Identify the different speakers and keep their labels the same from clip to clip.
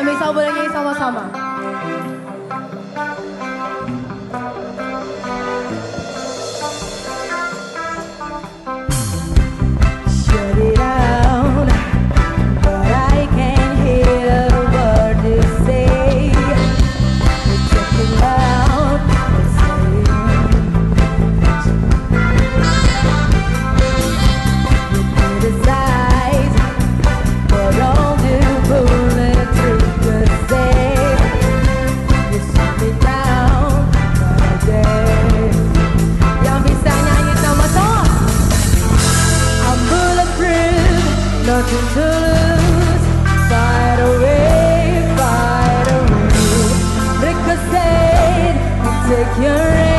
Speaker 1: Kami bisa boleh nyanyi sama-sama.
Speaker 2: nothing to lose. Fight away, fight away. Take your aim.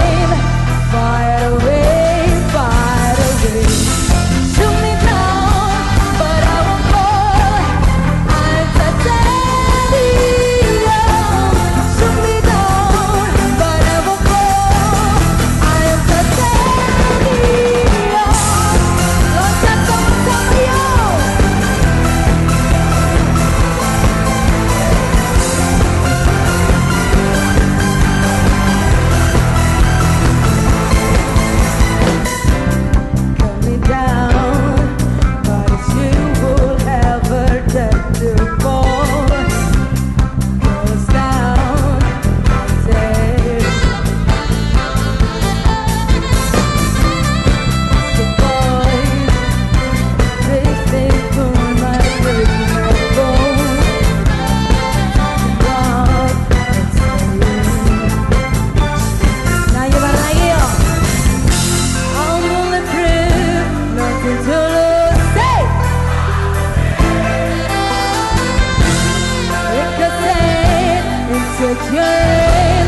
Speaker 2: again,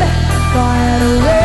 Speaker 2: Fire away.